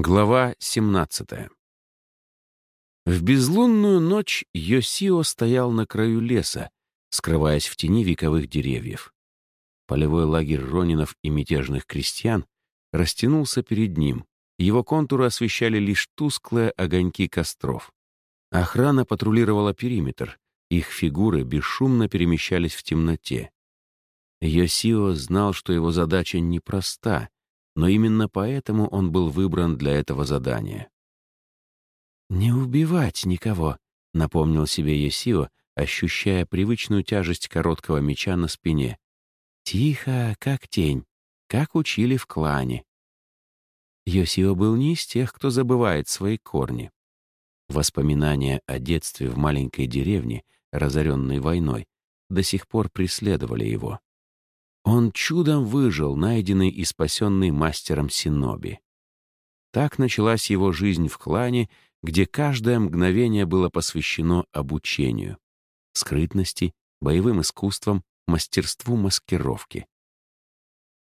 Глава 17 В безлунную ночь Йосио стоял на краю леса, скрываясь в тени вековых деревьев. Полевой лагерь ронинов и мятежных крестьян растянулся перед ним. Его контуры освещали лишь тусклые огоньки костров. Охрана патрулировала периметр. Их фигуры бесшумно перемещались в темноте. Йосио знал, что его задача непроста — но именно поэтому он был выбран для этого задания. «Не убивать никого», — напомнил себе Есио, ощущая привычную тяжесть короткого меча на спине. «Тихо, как тень, как учили в клане». Йосио был не из тех, кто забывает свои корни. Воспоминания о детстве в маленькой деревне, разоренной войной, до сих пор преследовали его. Он чудом выжил, найденный и спасенный мастером Синоби. Так началась его жизнь в клане, где каждое мгновение было посвящено обучению, скрытности, боевым искусствам, мастерству маскировки.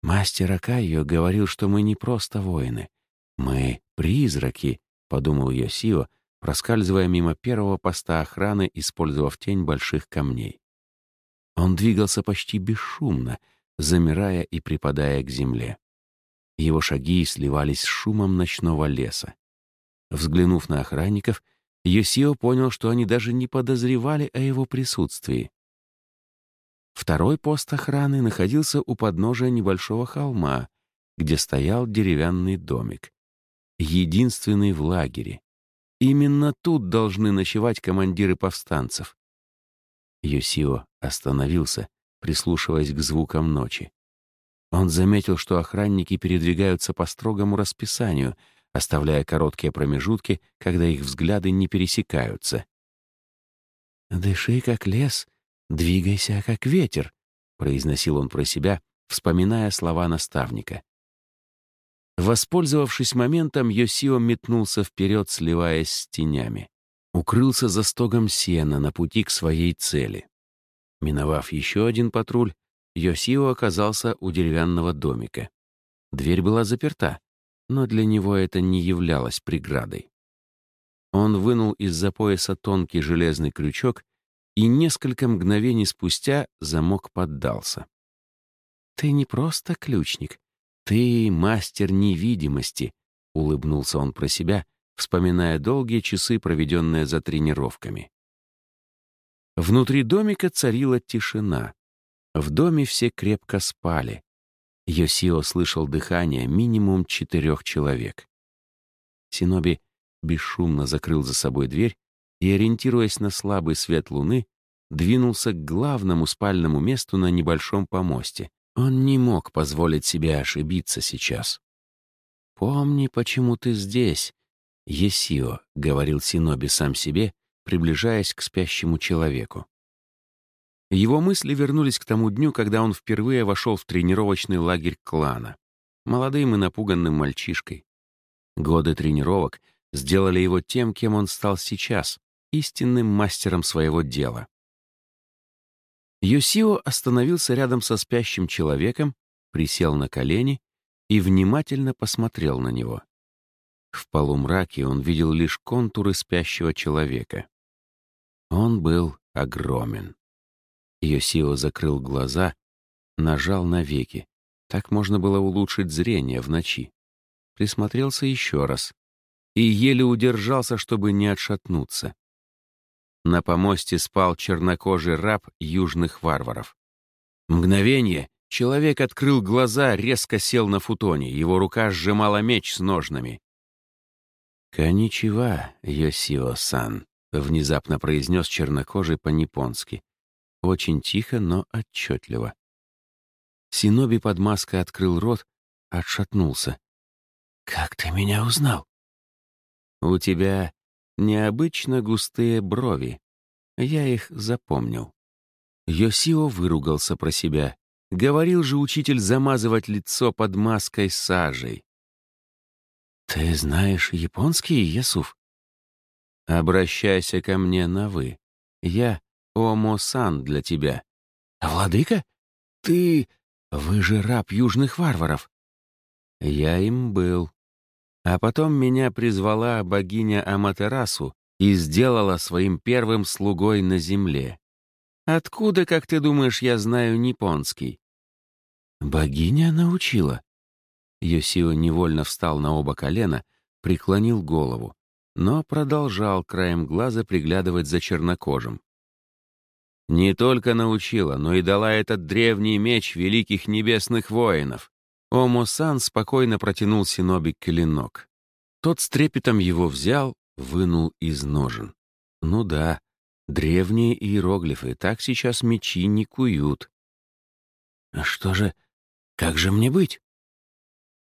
«Мастер Акайо говорил, что мы не просто воины. Мы — призраки», — подумал Йосио, проскальзывая мимо первого поста охраны, использовав тень больших камней. Он двигался почти бесшумно — замирая и припадая к земле. Его шаги сливались с шумом ночного леса. Взглянув на охранников, Йосио понял, что они даже не подозревали о его присутствии. Второй пост охраны находился у подножия небольшого холма, где стоял деревянный домик. Единственный в лагере. Именно тут должны ночевать командиры повстанцев. Йосио остановился прислушиваясь к звукам ночи. Он заметил, что охранники передвигаются по строгому расписанию, оставляя короткие промежутки, когда их взгляды не пересекаются. «Дыши, как лес, двигайся, как ветер», — произносил он про себя, вспоминая слова наставника. Воспользовавшись моментом, Йосио метнулся вперед, сливаясь с тенями. Укрылся за стогом сена на пути к своей цели. Миновав еще один патруль, Йосио оказался у деревянного домика. Дверь была заперта, но для него это не являлось преградой. Он вынул из-за пояса тонкий железный крючок, и несколько мгновений спустя замок поддался. «Ты не просто ключник, ты мастер невидимости», — улыбнулся он про себя, вспоминая долгие часы, проведенные за тренировками. Внутри домика царила тишина. В доме все крепко спали. Йосио слышал дыхание минимум четырех человек. Синоби бесшумно закрыл за собой дверь и, ориентируясь на слабый свет луны, двинулся к главному спальному месту на небольшом помосте. Он не мог позволить себе ошибиться сейчас. «Помни, почему ты здесь, Есио», — говорил Синоби сам себе, приближаясь к спящему человеку. Его мысли вернулись к тому дню, когда он впервые вошел в тренировочный лагерь клана, молодым и напуганным мальчишкой. Годы тренировок сделали его тем, кем он стал сейчас, истинным мастером своего дела. Йосио остановился рядом со спящим человеком, присел на колени и внимательно посмотрел на него. В полумраке он видел лишь контуры спящего человека. Он был огромен. Йосио закрыл глаза, нажал на веки. Так можно было улучшить зрение в ночи. Присмотрелся еще раз и еле удержался, чтобы не отшатнуться. На помосте спал чернокожий раб южных варваров. Мгновение человек открыл глаза, резко сел на футоне, его рука сжимала меч с ножнами. «Коничева, Йосио-сан», Внезапно произнес чернокожий по-японски. Очень тихо, но отчетливо. Синоби под маской открыл рот, отшатнулся. «Как ты меня узнал?» «У тебя необычно густые брови. Я их запомнил». Йосио выругался про себя. Говорил же учитель замазывать лицо под маской сажей. «Ты знаешь японский, Ясуф?» Обращайся ко мне на «вы». Я Омо-сан для тебя. Владыка? Ты... Вы же раб южных варваров. Я им был. А потом меня призвала богиня Аматерасу и сделала своим первым слугой на земле. Откуда, как ты думаешь, я знаю японский? Богиня научила. Йосио невольно встал на оба колена, преклонил голову, но продолжал краем глаза приглядывать за чернокожим. Не только научила, но и дала этот древний меч великих небесных воинов. Омо-сан спокойно протянул Синоби клинок. Тот с трепетом его взял, вынул из ножен. Ну да, древние иероглифы, так сейчас мечи не куют. А что же, как же мне быть?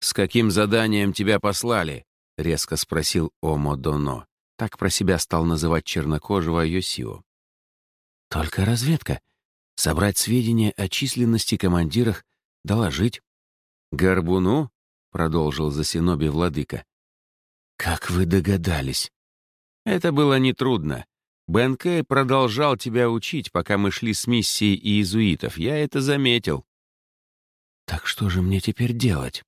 «С каким заданием тебя послали?» — резко спросил Омо Доно. Так про себя стал называть чернокожего Йосио. «Только разведка. Собрать сведения о численности командирах, доложить». «Горбуну?» — продолжил Засиноби владыка. «Как вы догадались?» «Это было нетрудно. Бен Кэй продолжал тебя учить, пока мы шли с миссией иезуитов. Я это заметил». «Так что же мне теперь делать?»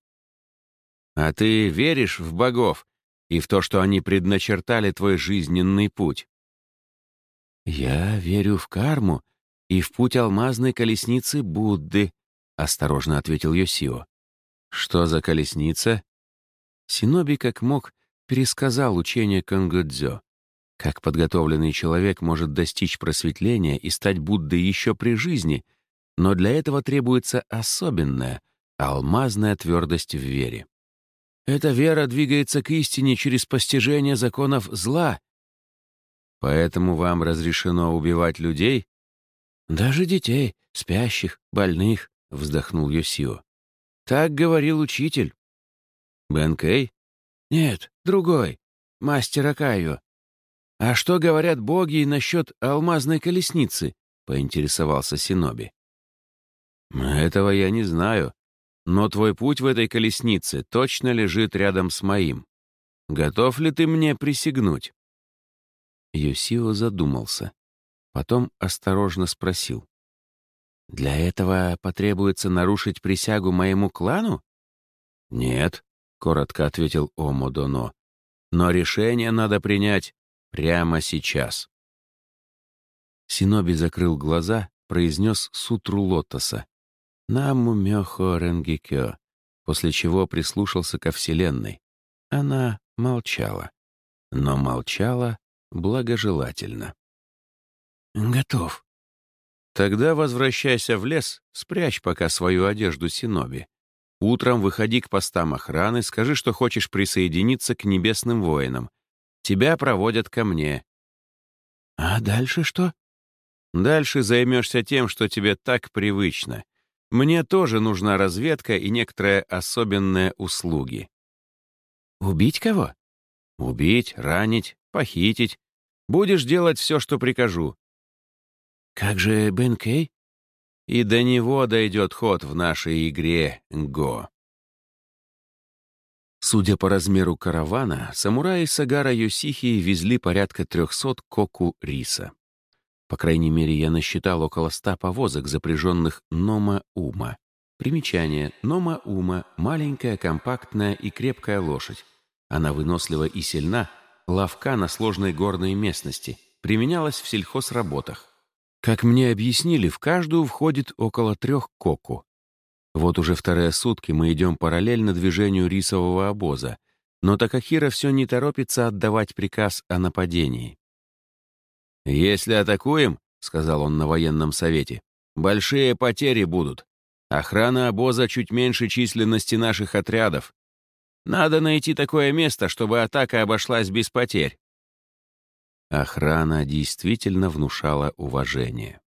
А ты веришь в богов и в то, что они предначертали твой жизненный путь? Я верю в карму и в путь алмазной колесницы Будды, осторожно ответил Йосио. Что за колесница? Синоби как мог пересказал учение Кангодзё. Как подготовленный человек может достичь просветления и стать Буддой еще при жизни, но для этого требуется особенная, алмазная твердость в вере. Эта вера двигается к истине через постижение законов зла. Поэтому вам разрешено убивать людей? Даже детей, спящих, больных, вздохнул Йосио. Так говорил учитель. Бен Кэй? Нет, другой. Мастер Акаю. А что говорят боги насчет алмазной колесницы? Поинтересовался Синоби. Этого я не знаю, но твой путь в этой колеснице точно лежит рядом с моим. Готов ли ты мне присягнуть?» Юсио задумался. Потом осторожно спросил. «Для этого потребуется нарушить присягу моему клану?» «Нет», — коротко ответил Омодоно. «Но решение надо принять прямо сейчас». Синоби закрыл глаза, произнес сутру лотоса. Наму Мёхо Ренгикё, после чего прислушался ко Вселенной. Она молчала, но молчала благожелательно. «Готов». «Тогда возвращайся в лес, спрячь пока свою одежду Синоби. Утром выходи к постам охраны, скажи, что хочешь присоединиться к небесным воинам. Тебя проводят ко мне». «А дальше что?» «Дальше займешься тем, что тебе так привычно. Мне тоже нужна разведка и некоторые особенные услуги. Убить кого? Убить, ранить, похитить. Будешь делать все, что прикажу. Как же Бен Кей? И до него дойдет ход в нашей игре Го. Судя по размеру каравана, самураи Сагара Йосихи везли порядка 300 коку риса. По крайней мере, я насчитал около ста повозок, запряженных Нома-Ума. Примечание. Нома-Ума — маленькая, компактная и крепкая лошадь. Она вынослива и сильна, ловка на сложной горной местности, применялась в сельхозработах. Как мне объяснили, в каждую входит около трех коку. Вот уже вторые сутки мы идем параллельно движению рисового обоза, но Такахира все не торопится отдавать приказ о нападении. «Если атакуем, — сказал он на военном совете, — большие потери будут. Охрана обоза чуть меньше численности наших отрядов. Надо найти такое место, чтобы атака обошлась без потерь». Охрана действительно внушала уважение.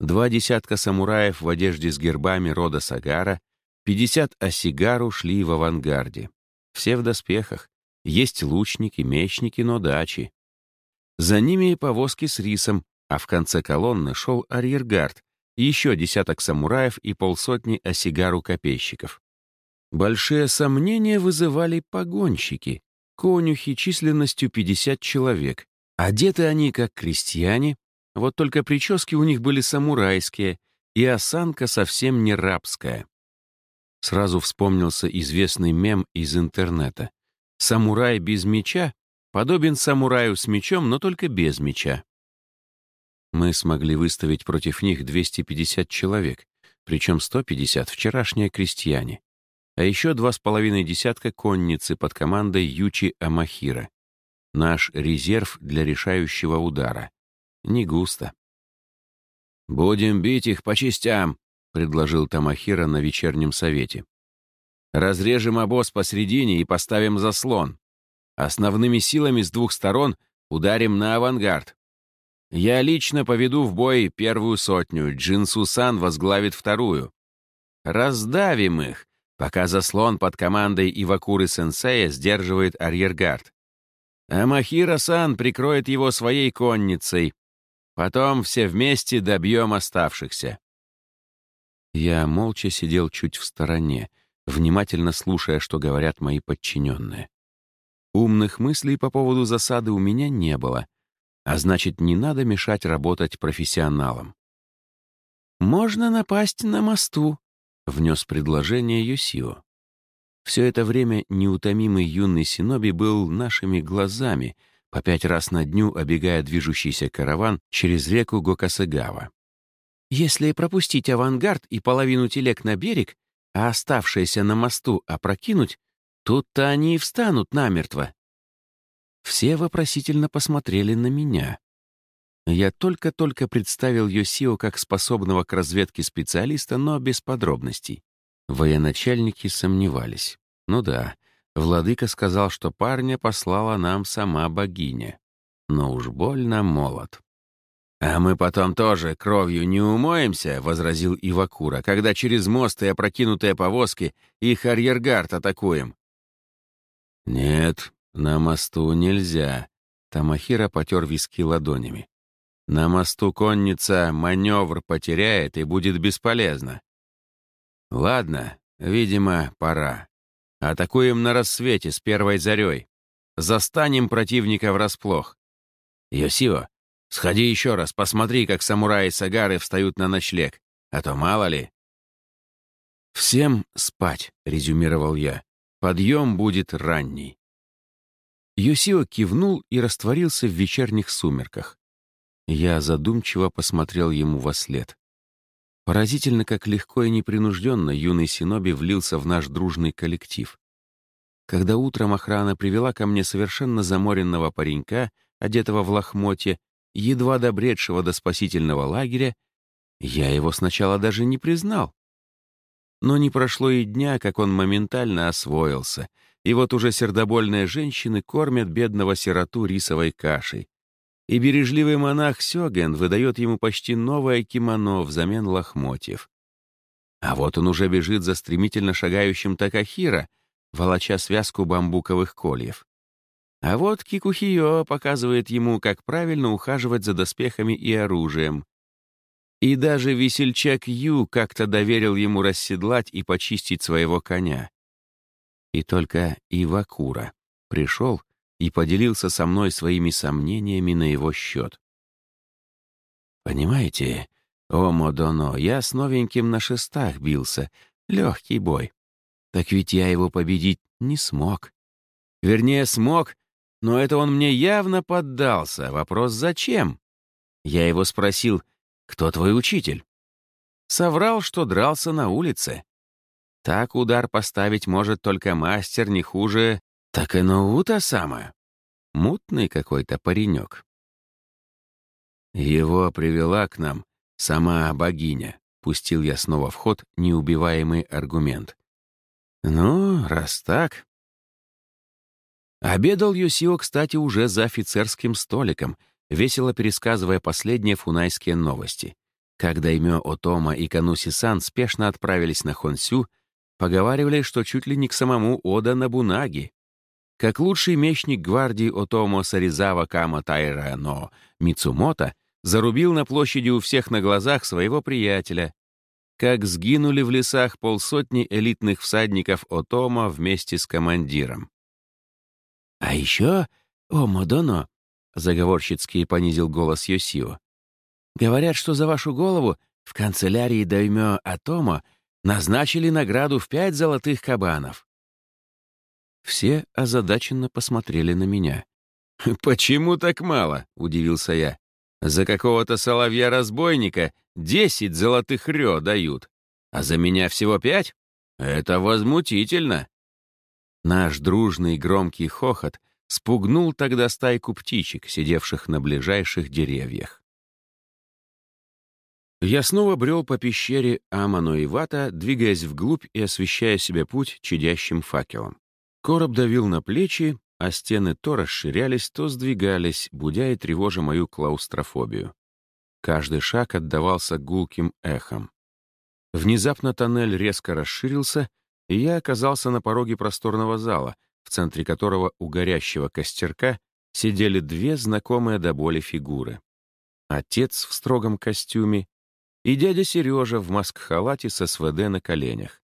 Два десятка самураев в одежде с гербами рода Сагара, пятьдесят осигару шли в авангарде. Все в доспехах. Есть лучники, мечники, но дачи. За ними повозки с рисом, а в конце колонны шел арьергард, еще десяток самураев и полсотни осигару-копейщиков. Большие сомнения вызывали погонщики, конюхи численностью 50 человек. Одеты они как крестьяне, вот только прически у них были самурайские, и осанка совсем не рабская. Сразу вспомнился известный мем из интернета. Самурай без меча подобен самураю с мечом, но только без меча. Мы смогли выставить против них 250 человек, причем 150 — вчерашние крестьяне, а еще два с половиной десятка конницы под командой Ючи Амахира. Наш резерв для решающего удара. Не густо. «Будем бить их по частям», — предложил Тамахира на вечернем совете. «Разрежем обоз посредине и поставим заслон. Основными силами с двух сторон ударим на авангард. Я лично поведу в бой первую сотню, Джинсу-сан возглавит вторую. Раздавим их, пока заслон под командой Ивакуры-сенсея сдерживает арьергард. А Махира-сан прикроет его своей конницей. Потом все вместе добьем оставшихся. Я молча сидел чуть в стороне, внимательно слушая, что говорят мои подчиненные. Умных мыслей по поводу засады у меня не было, а значит, не надо мешать работать профессионалам. «Можно напасть на мосту», — внес предложение Юсио. Все это время неутомимый юный Синоби был нашими глазами, по пять раз на дню обегая движущийся караван через реку Гокасагава. «Если пропустить авангард и половину телег на берег, а оставшиеся на мосту опрокинуть, тут-то они и встанут намертво. Все вопросительно посмотрели на меня. Я только-только представил Йосио как способного к разведке специалиста, но без подробностей. Военачальники сомневались. Ну да, владыка сказал, что парня послала нам сама богиня. Но уж больно молод. «А мы потом тоже кровью не умоемся», — возразил Ивакура, «когда через мост и опрокинутые повозки их арьергард атакуем». «Нет, «На мосту нельзя», — Тамахира потер виски ладонями. «На мосту конница маневр потеряет и будет бесполезно». «Ладно, видимо, пора. Атакуем на рассвете с первой зарей. Застанем противника врасплох. Йосио, сходи еще раз, посмотри, как самураи Сагары встают на ночлег, а то мало ли». «Всем спать», — резюмировал я. «Подъем будет ранний». Йосио кивнул и растворился в вечерних сумерках. Я задумчиво посмотрел ему во след. Поразительно, как легко и непринужденно юный Синоби влился в наш дружный коллектив. Когда утром охрана привела ко мне совершенно заморенного паренька, одетого в лохмотье, едва добредшего до спасительного лагеря, я его сначала даже не признал. Но не прошло и дня, как он моментально освоился — и вот уже сердобольные женщины кормят бедного сироту рисовой кашей. И бережливый монах Сёген выдает ему почти новое кимоно взамен лохмотьев. А вот он уже бежит за стремительно шагающим Такахира, волоча связку бамбуковых кольев. А вот Кикухио показывает ему, как правильно ухаживать за доспехами и оружием. И даже весельчак Ю как-то доверил ему расседлать и почистить своего коня. И только Ивакура пришел и поделился со мной своими сомнениями на его счет. «Понимаете, о Модоно, я с новеньким на шестах бился, легкий бой. Так ведь я его победить не смог. Вернее, смог, но это он мне явно поддался. Вопрос «зачем?» Я его спросил, кто твой учитель? Соврал, что дрался на улице. Так удар поставить может только мастер не хуже так и Ноута сама. Мутный какой-то паренек. Его привела к нам сама богиня. Пустил я снова в ход неубиваемый аргумент. Ну, раз так... Обедал Юсио, кстати, уже за офицерским столиком, весело пересказывая последние фунайские новости. Когда имя Отома и Кануси-сан спешно отправились на Хонсю, Поговаривали, что чуть ли не к самому Ода Набунаги. Как лучший мечник гвардии Отомо Саризава Кама Тайра но Мицумото зарубил на площади у всех на глазах своего приятеля. Как сгинули в лесах полсотни элитных всадников Отомо вместе с командиром. «А еще, о, Модоно!» — заговорщицки понизил голос Йосио. «Говорят, что за вашу голову в канцелярии Даймё Атомо назначили награду в пять золотых кабанов. Все озадаченно посмотрели на меня. «Почему так мало?» — удивился я. «За какого-то соловья-разбойника десять золотых рё дают, а за меня всего пять? Это возмутительно!» Наш дружный громкий хохот спугнул тогда стайку птичек, сидевших на ближайших деревьях. Я снова брел по пещере Амано и Вата, двигаясь вглубь и освещая себе путь чадящим факелом. Короб давил на плечи, а стены то расширялись, то сдвигались, будя и тревожа мою клаустрофобию. Каждый шаг отдавался гулким эхом. Внезапно тоннель резко расширился, и я оказался на пороге просторного зала, в центре которого у горящего костерка сидели две знакомые до боли фигуры. Отец в строгом костюме и дядя Сережа в маск-халате со СВД на коленях.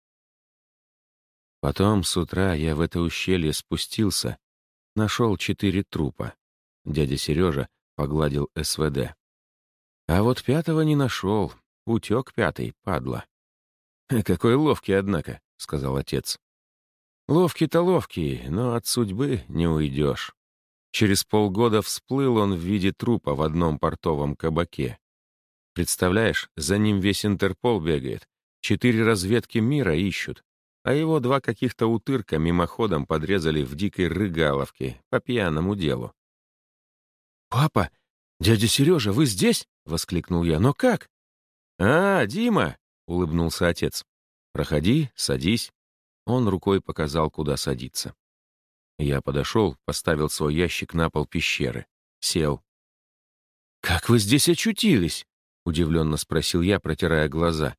Потом с утра я в это ущелье спустился, нашел четыре трупа. Дядя Сережа погладил СВД. А вот пятого не нашел, утек пятый, падла. «Какой ловкий, однако», — сказал отец. «Ловкий-то ловкий, но от судьбы не уйдешь». Через полгода всплыл он в виде трупа в одном портовом кабаке. Представляешь, за ним весь Интерпол бегает, четыре разведки мира ищут, а его два каких-то утырка мимоходом подрезали в дикой рыгаловке по пьяному делу. «Папа, дядя Сережа, вы здесь?» — воскликнул я. «Но как?» «А, Дима!» — улыбнулся отец. «Проходи, садись». Он рукой показал, куда садиться. Я подошел, поставил свой ящик на пол пещеры. Сел. «Как вы здесь очутились?» — удивленно спросил я, протирая глаза.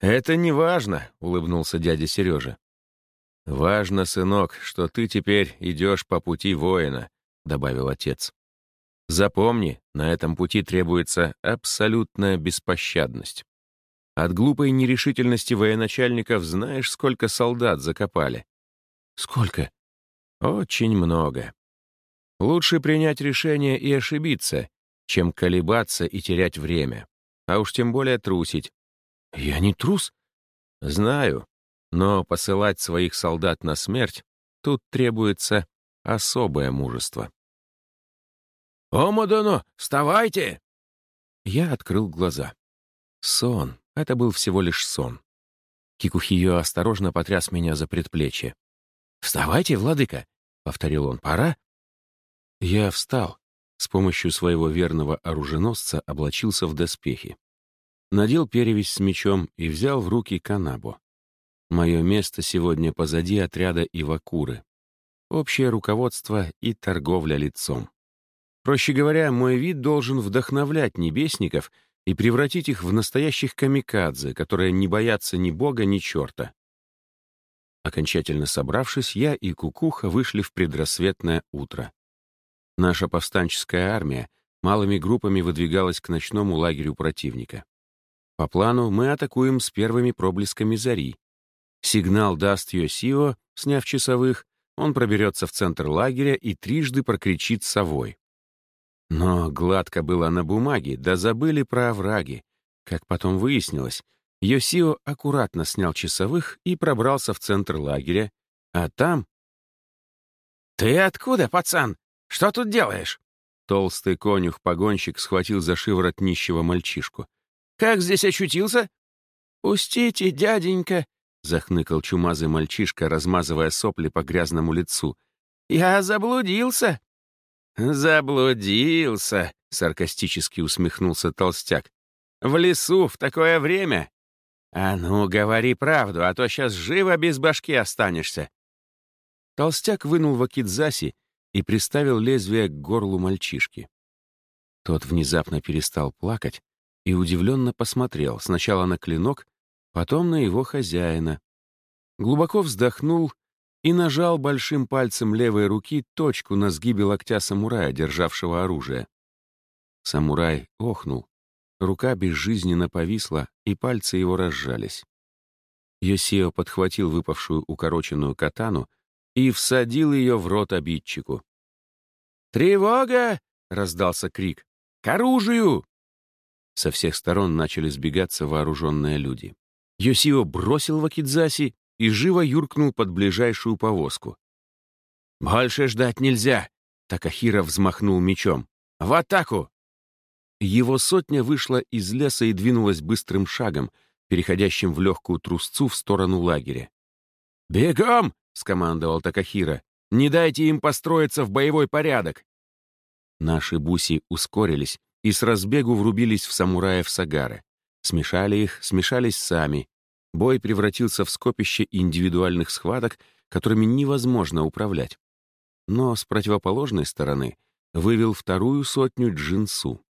«Это не важно», — улыбнулся дядя Сережа. «Важно, сынок, что ты теперь идешь по пути воина», — добавил отец. «Запомни, на этом пути требуется абсолютная беспощадность. От глупой нерешительности военачальников знаешь, сколько солдат закопали?» «Сколько?» «Очень много. Лучше принять решение и ошибиться, чем колебаться и терять время, а уж тем более трусить. «Я не трус?» «Знаю, но посылать своих солдат на смерть тут требуется особое мужество». «О, Мадоно, вставайте!» Я открыл глаза. Сон. Это был всего лишь сон. Кикухио осторожно потряс меня за предплечье. «Вставайте, владыка!» — повторил он. «Пора?» Я встал. С помощью своего верного оруженосца облачился в доспехи надел перевязь с мечом и взял в руки канабу. Мое место сегодня позади отряда Ивакуры. Общее руководство и торговля лицом. Проще говоря, мой вид должен вдохновлять небесников и превратить их в настоящих камикадзе, которые не боятся ни бога, ни черта. Окончательно собравшись, я и Кукуха вышли в предрассветное утро. Наша повстанческая армия малыми группами выдвигалась к ночному лагерю противника. По плану мы атакуем с первыми проблесками зари. Сигнал даст Йосио, сняв часовых, он проберется в центр лагеря и трижды прокричит совой. Но гладко было на бумаге, да забыли про овраги. Как потом выяснилось, Йосио аккуратно снял часовых и пробрался в центр лагеря, а там... «Ты откуда, пацан? Что тут делаешь?» Толстый конюх-погонщик схватил за шиворот нищего мальчишку. Как здесь очутился?» «Пустите, дяденька», — захныкал чумазый мальчишка, размазывая сопли по грязному лицу. «Я заблудился». «Заблудился», — саркастически усмехнулся толстяк. «В лесу в такое время? А ну, говори правду, а то сейчас живо без башки останешься». Толстяк вынул вакидзаси и приставил лезвие к горлу мальчишки. Тот внезапно перестал плакать, и удивленно посмотрел сначала на клинок, потом на его хозяина. Глубоко вздохнул и нажал большим пальцем левой руки точку на сгибе локтя самурая, державшего оружие. Самурай охнул, рука безжизненно повисла, и пальцы его разжались. Йосио подхватил выпавшую укороченную катану и всадил ее в рот обидчику. «Тревога!» — раздался крик. «К оружию!» Со всех сторон начали сбегаться вооруженные люди. Йосио бросил Вакидзаси и живо юркнул под ближайшую повозку. «Больше ждать нельзя!» Такахира взмахнул мечом. «В атаку!» Его сотня вышла из леса и двинулась быстрым шагом, переходящим в легкую трусцу в сторону лагеря. «Бегом!» — скомандовал Такахира. «Не дайте им построиться в боевой порядок!» Наши буси ускорились и с разбегу врубились в самураев Сагары. Смешали их, смешались сами. Бой превратился в скопище индивидуальных схваток, которыми невозможно управлять. Но с противоположной стороны вывел вторую сотню джинсу.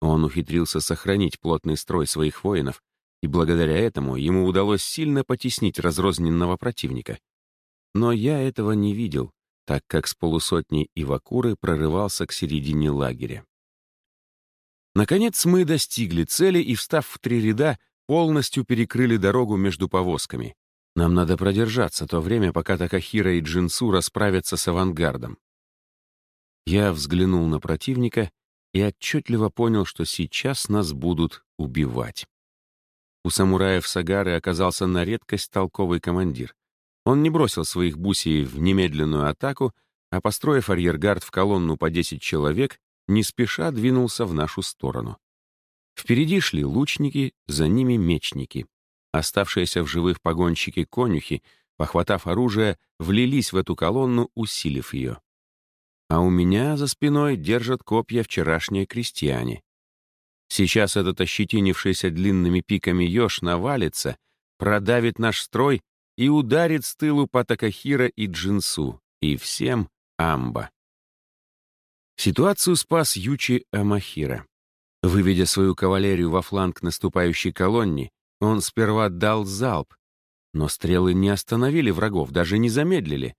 Он ухитрился сохранить плотный строй своих воинов, и благодаря этому ему удалось сильно потеснить разрозненного противника. Но я этого не видел, так как с полусотней Ивакуры прорывался к середине лагеря. Наконец мы достигли цели и, встав в три ряда, полностью перекрыли дорогу между повозками. Нам надо продержаться то время, пока Такахира и Джинсу расправятся с авангардом. Я взглянул на противника и отчетливо понял, что сейчас нас будут убивать. У самураев Сагары оказался на редкость толковый командир. Он не бросил своих бусей в немедленную атаку, а, построив арьергард в колонну по 10 человек, не спеша двинулся в нашу сторону. Впереди шли лучники, за ними мечники. Оставшиеся в живых погонщики-конюхи, похватав оружие, влились в эту колонну, усилив ее. А у меня за спиной держат копья вчерашние крестьяне. Сейчас этот ощетинившийся длинными пиками еж навалится, продавит наш строй и ударит с тылу по Такахира и Джинсу, и всем Амба. Ситуацию спас Ючи Амахира. Выведя свою кавалерию во фланг наступающей колонне, он сперва дал залп, но стрелы не остановили врагов, даже не замедлили.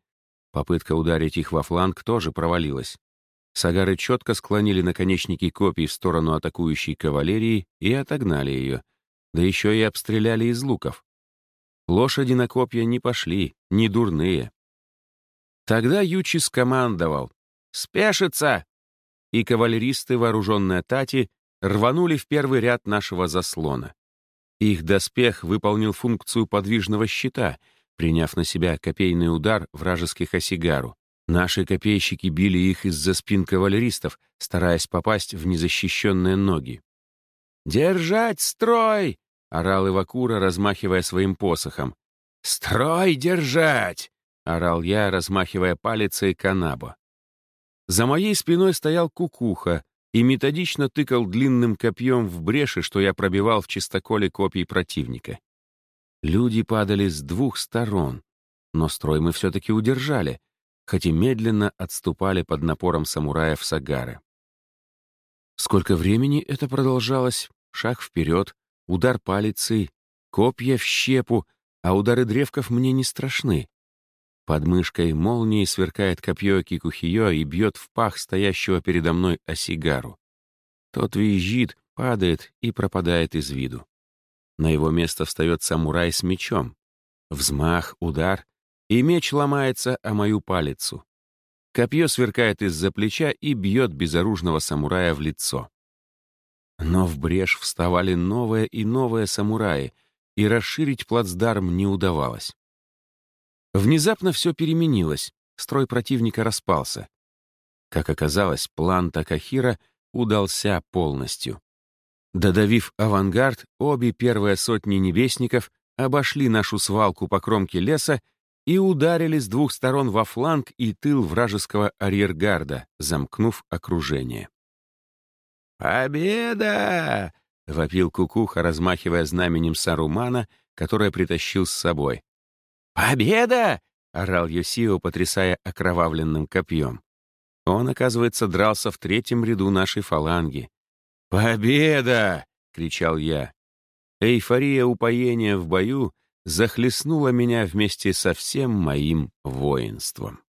Попытка ударить их во фланг тоже провалилась. Сагары четко склонили наконечники копий в сторону атакующей кавалерии и отогнали ее, да еще и обстреляли из луков. Лошади на копья не пошли, не дурные. Тогда Ючи скомандовал «Спешиться!» И кавалеристы, вооруженные Тати, рванули в первый ряд нашего заслона. Их доспех выполнил функцию подвижного щита, приняв на себя копейный удар вражеских осигару. Наши копейщики били их из-за спин кавалеристов, стараясь попасть в незащищенные ноги. «Держать строй!» — орал Ивакура, размахивая своим посохом. «Строй держать!» — орал я, размахивая палицей канабо. За моей спиной стоял кукуха, и методично тыкал длинным копьем в бреши, что я пробивал в чистоколе копий противника. Люди падали с двух сторон, но строй мы все-таки удержали, хоть и медленно отступали под напором самураев Сагары. Сколько времени это продолжалось? Шаг вперед, удар палицей, копья в щепу, а удары древков мне не страшны. Под мышкой молнией сверкает копье Кикухиё и бьет в пах стоящего передо мной осигару. Тот визжит, падает и пропадает из виду. На его место встает самурай с мечом. Взмах, удар, и меч ломается о мою палицу. Копье сверкает из-за плеча и бьет безоружного самурая в лицо. Но в брешь вставали новые и новые самураи, и расширить плацдарм не удавалось. Внезапно все переменилось, строй противника распался. Как оказалось, план Такахира удался полностью. Додавив авангард, обе первые сотни небесников обошли нашу свалку по кромке леса и ударили с двух сторон во фланг и тыл вражеского арьергарда, замкнув окружение. «Победа!» — вопил Кукуха, размахивая знаменем Сарумана, которое притащил с собой. «Победа!» — орал Йосио, потрясая окровавленным копьем. Он, оказывается, дрался в третьем ряду нашей фаланги. «Победа!» — кричал я. Эйфория упоения в бою захлестнула меня вместе со всем моим воинством.